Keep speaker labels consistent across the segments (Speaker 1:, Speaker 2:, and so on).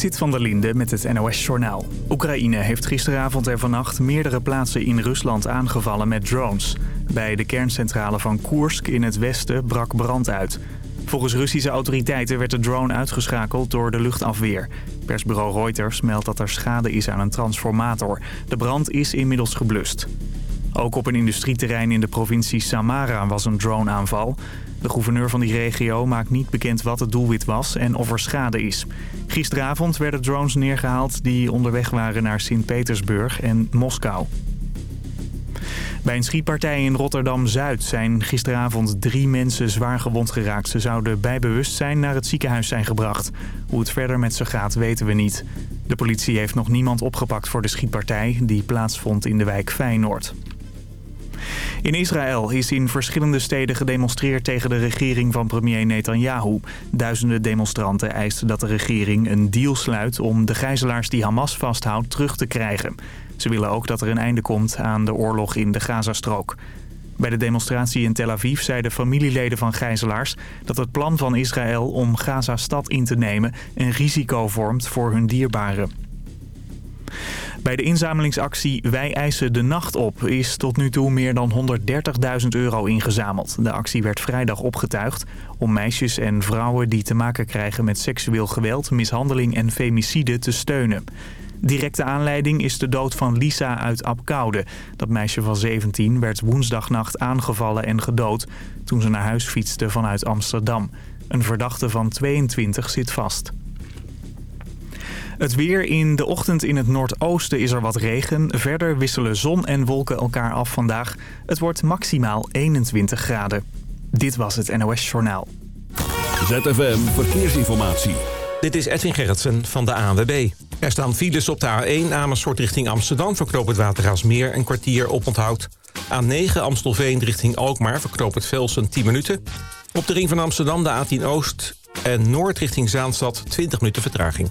Speaker 1: Zit van der Linde met het NOS-journaal. Oekraïne heeft gisteravond en vannacht meerdere plaatsen in Rusland aangevallen met drones. Bij de kerncentrale van Koersk in het westen brak brand uit. Volgens Russische autoriteiten werd de drone uitgeschakeld door de luchtafweer. Persbureau Reuters meldt dat er schade is aan een transformator. De brand is inmiddels geblust. Ook op een industrieterrein in de provincie Samara was een droneaanval. De gouverneur van die regio maakt niet bekend wat het doelwit was en of er schade is. Gisteravond werden drones neergehaald die onderweg waren naar Sint-Petersburg en Moskou. Bij een schietpartij in Rotterdam-Zuid zijn gisteravond drie mensen zwaar gewond geraakt. Ze zouden bij bewustzijn naar het ziekenhuis zijn gebracht. Hoe het verder met ze gaat weten we niet. De politie heeft nog niemand opgepakt voor de schietpartij die plaatsvond in de wijk Feyenoord. In Israël is in verschillende steden gedemonstreerd tegen de regering van premier Netanyahu. Duizenden demonstranten eisten dat de regering een deal sluit om de gijzelaars die Hamas vasthoudt terug te krijgen. Ze willen ook dat er een einde komt aan de oorlog in de Gazastrook. Bij de demonstratie in Tel Aviv zeiden familieleden van gijzelaars dat het plan van Israël om Gaza-stad in te nemen een risico vormt voor hun dierbaren. Bij de inzamelingsactie Wij eisen de nacht op is tot nu toe meer dan 130.000 euro ingezameld. De actie werd vrijdag opgetuigd om meisjes en vrouwen die te maken krijgen met seksueel geweld, mishandeling en femicide te steunen. Directe aanleiding is de dood van Lisa uit Apkoude. Dat meisje van 17 werd woensdagnacht aangevallen en gedood toen ze naar huis fietste vanuit Amsterdam. Een verdachte van 22 zit vast. Het weer in de ochtend in het noordoosten is er wat regen. Verder wisselen zon en wolken elkaar af vandaag. Het wordt maximaal 21 graden. Dit was het NOS Journaal.
Speaker 2: ZFM Verkeersinformatie.
Speaker 3: Dit is Edwin Gerritsen van de ANWB. Er staan files op de A1 Amersfoort richting Amsterdam... verknoop het Watergaasmeer een kwartier op onthoud. A9 Amstelveen richting Alkmaar verknoop het Velsen 10 minuten. Op de ring van Amsterdam de A10 Oost en Noord richting Zaanstad 20 minuten vertraging.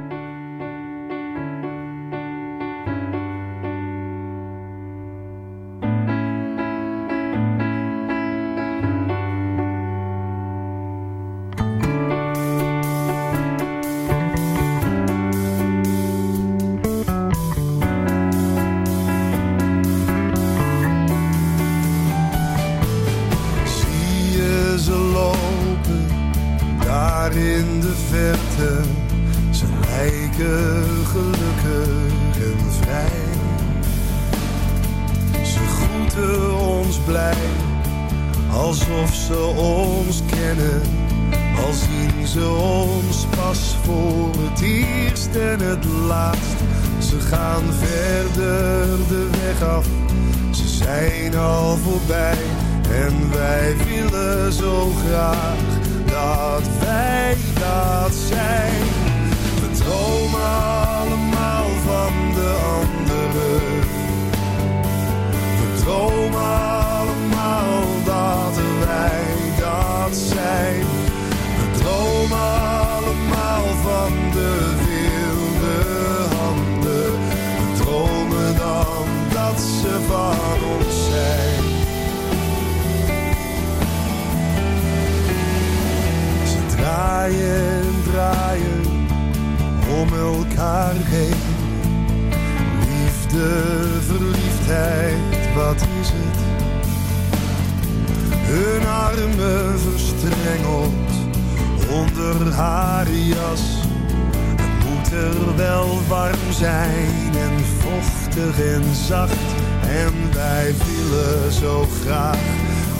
Speaker 4: En wij willen zo graag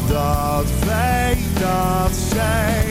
Speaker 4: dat wij dat zijn.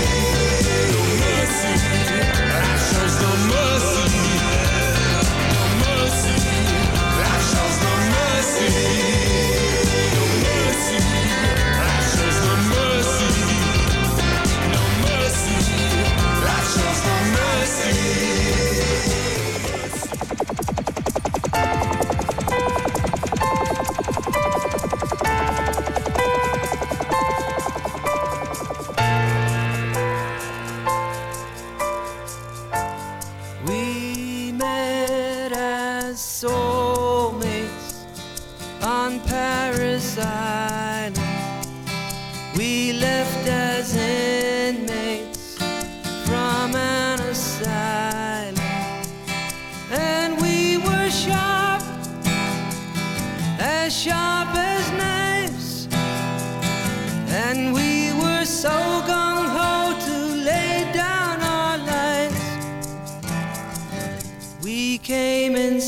Speaker 5: day.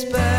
Speaker 5: whisper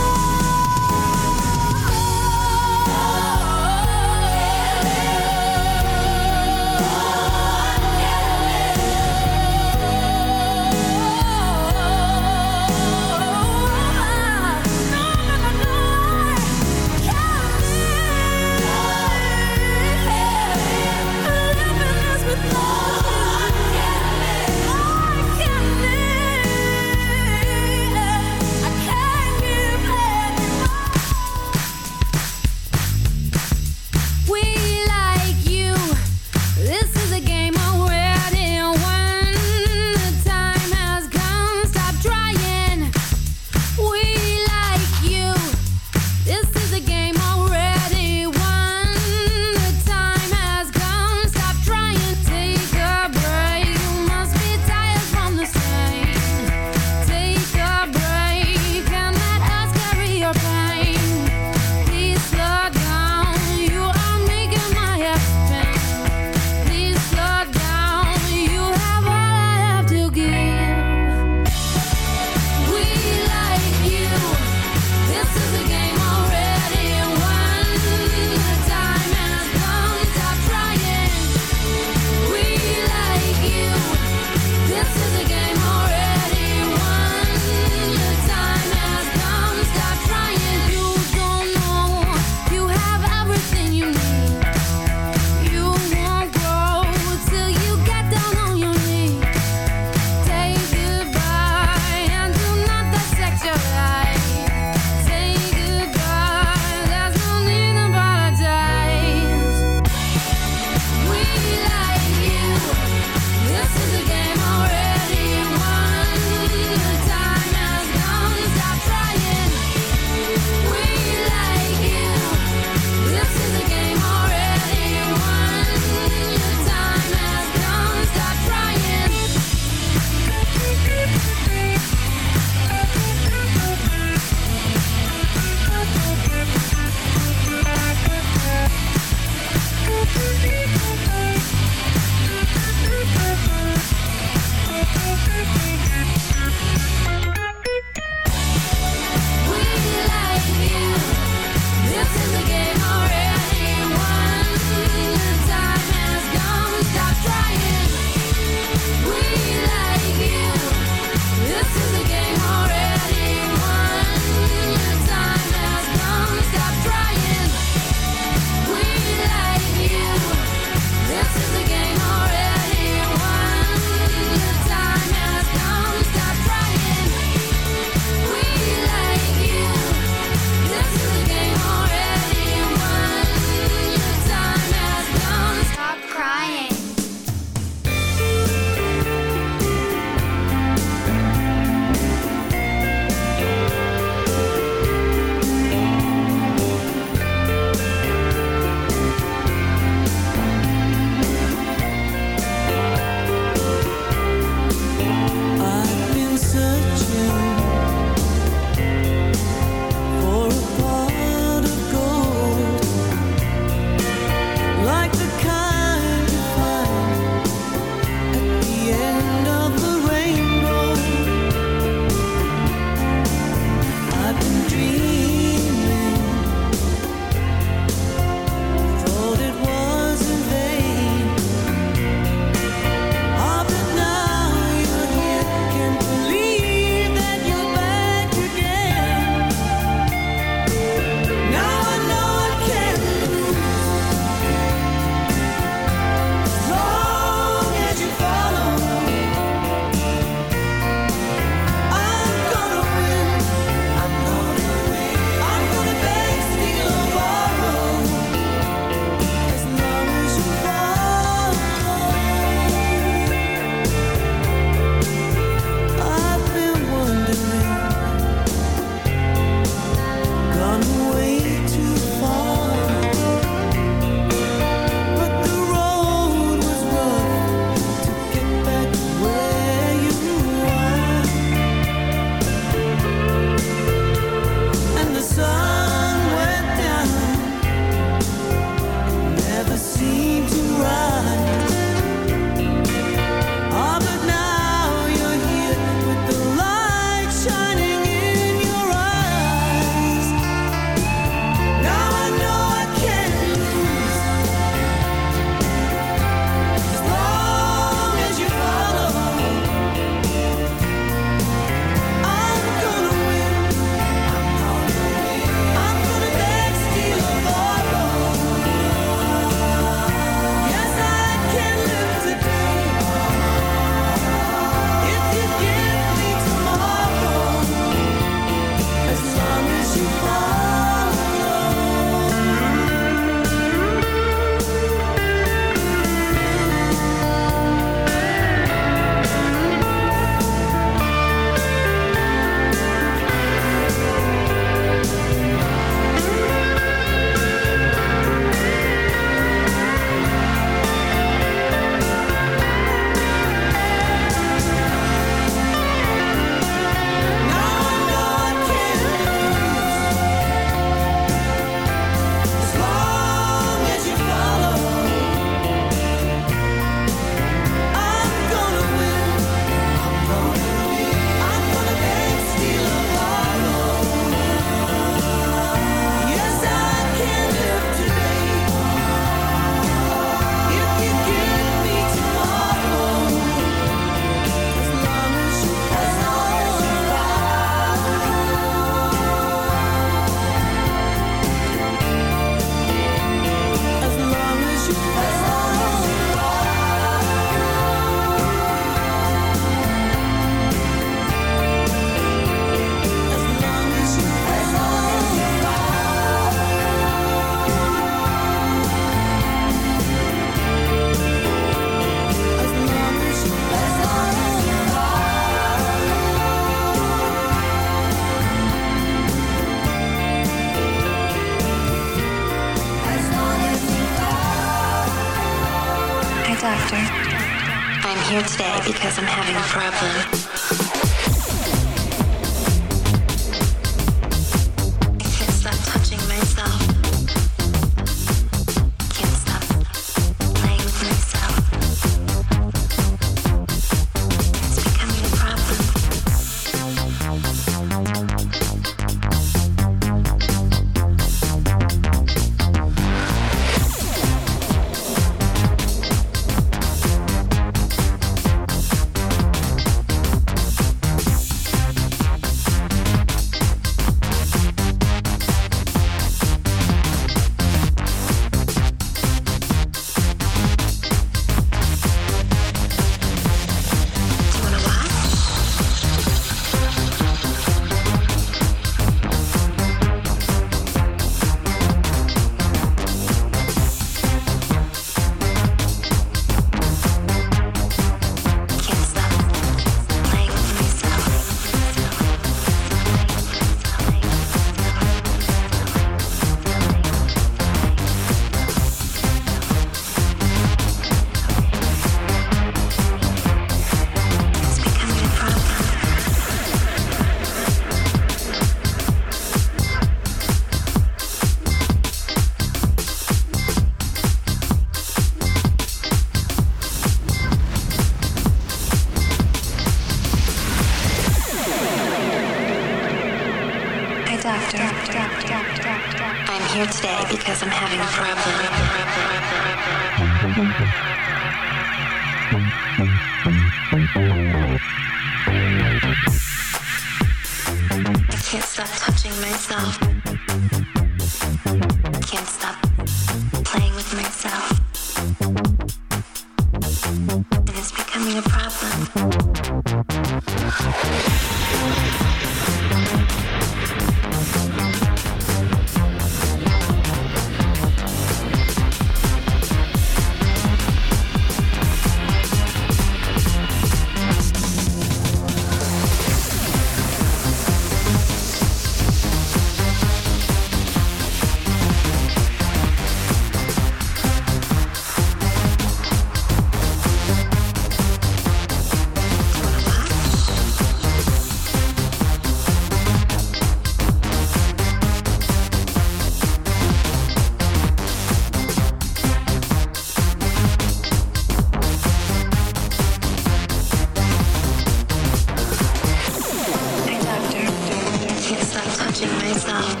Speaker 5: myself.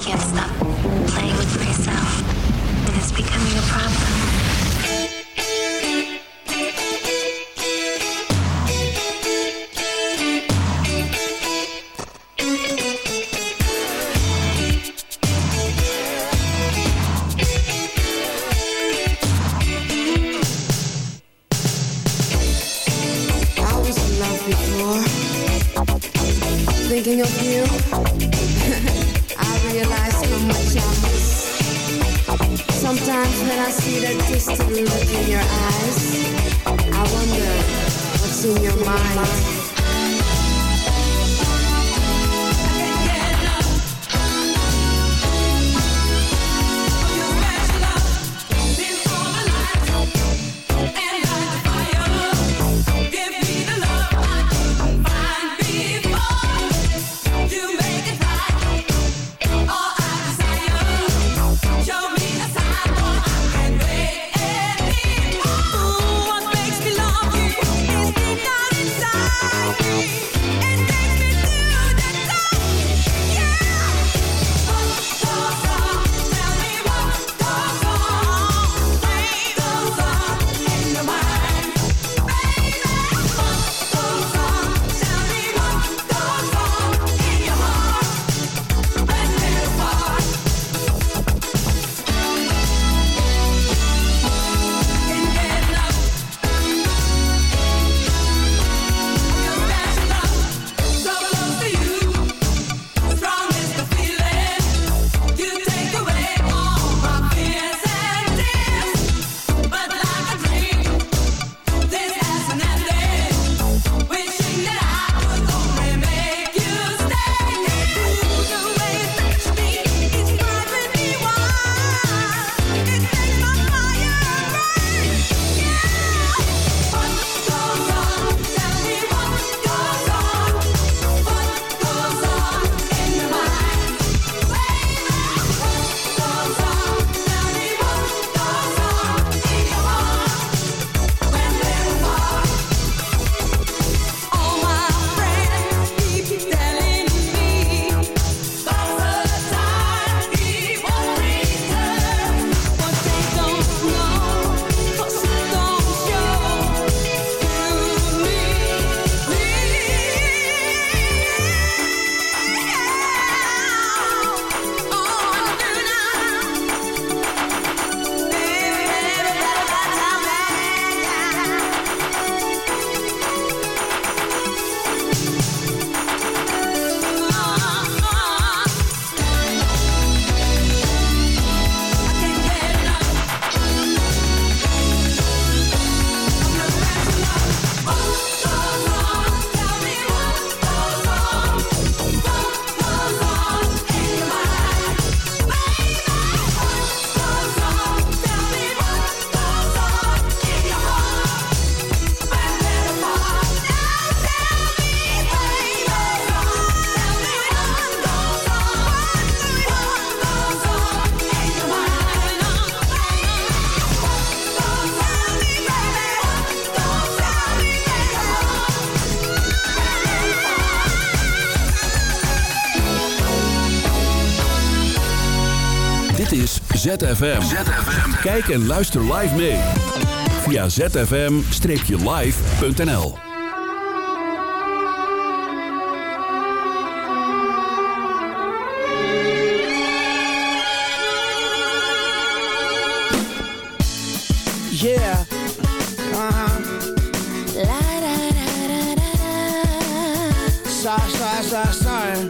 Speaker 5: Can't stop playing with myself. And it's becoming a problem.
Speaker 2: Dit is ZFM. ZFM. Kijk en luister live mee. Via zfm-live.nl
Speaker 6: Yeah. Uh-huh.
Speaker 7: La da da da da da.
Speaker 6: Sorry, sorry, sorry, sorry.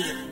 Speaker 8: Yeah.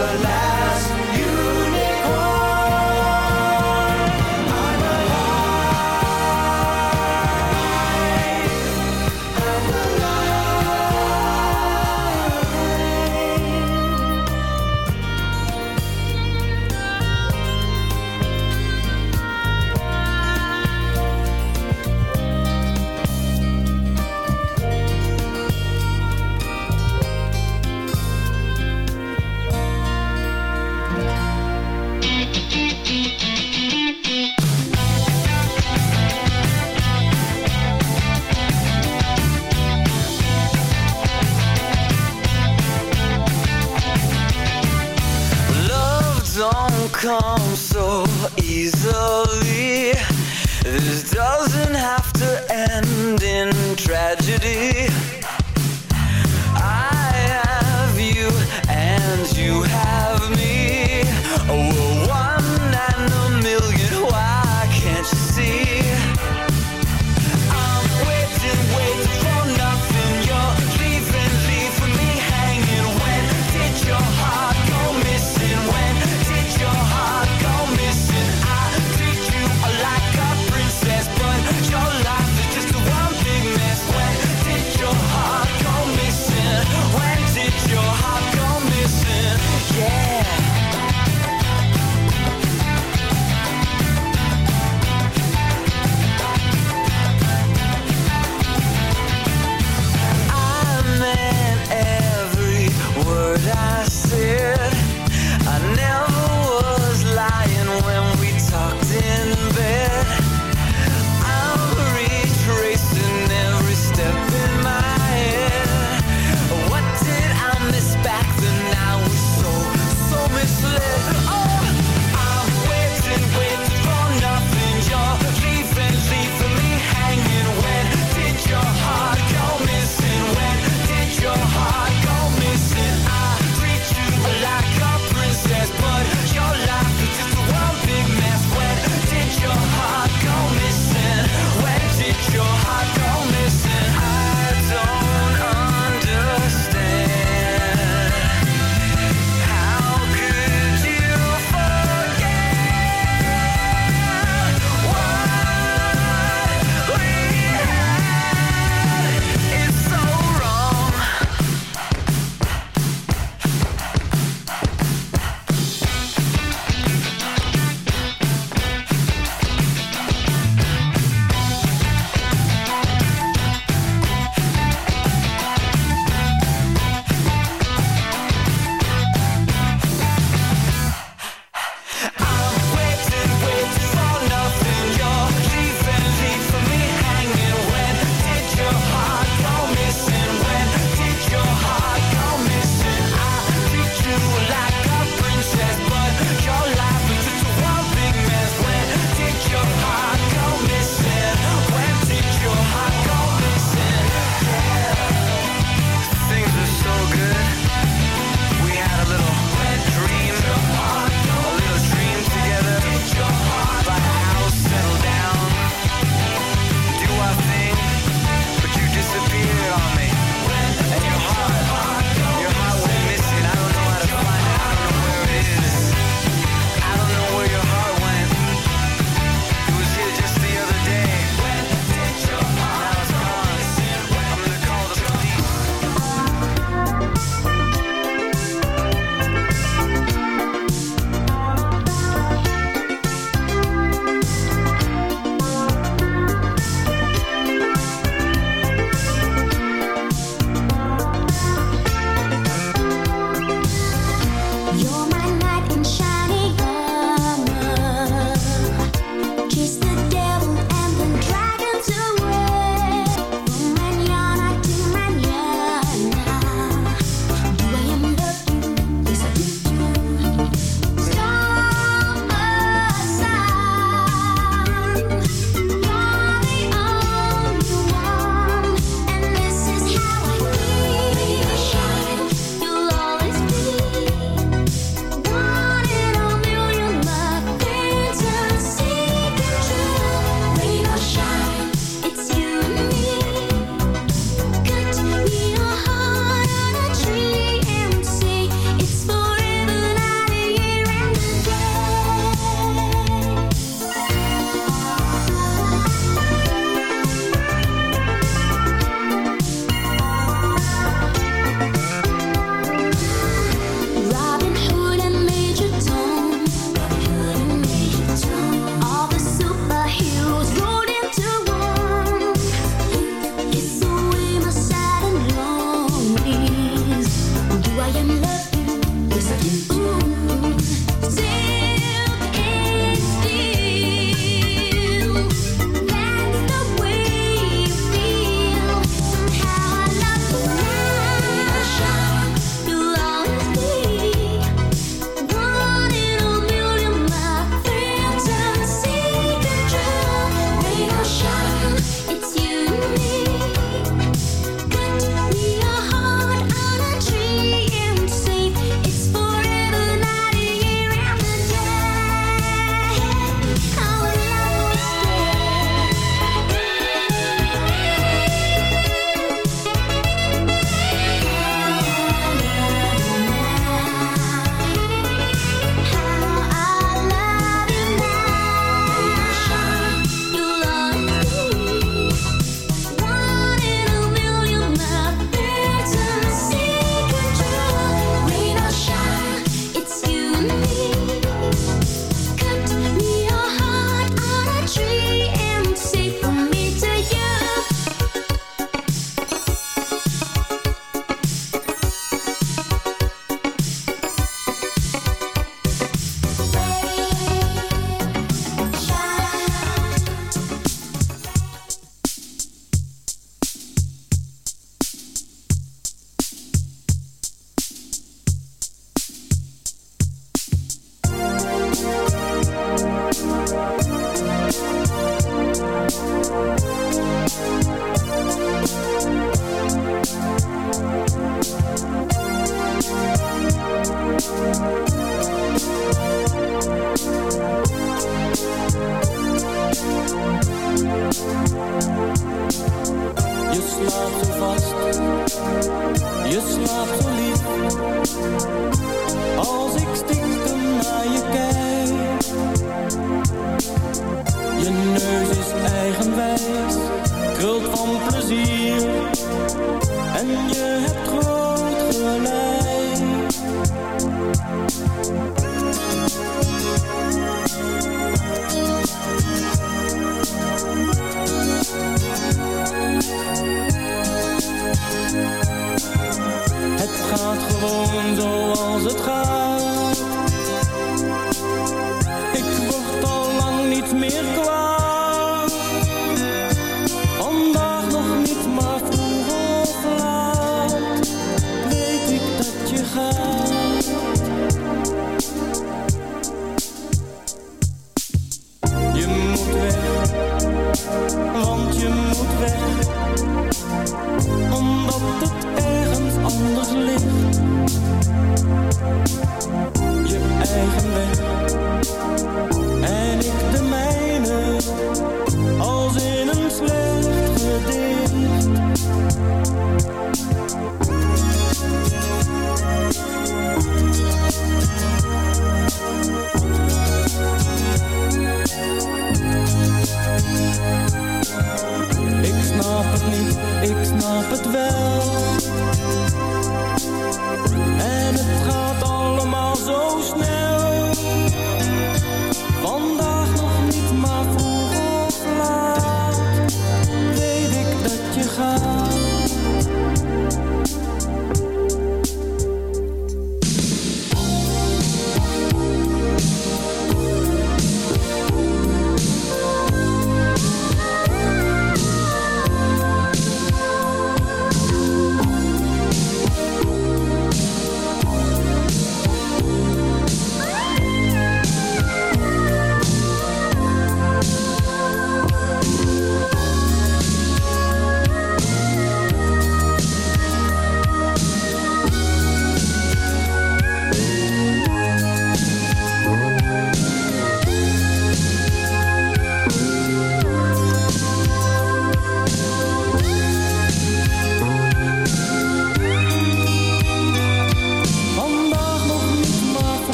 Speaker 9: The last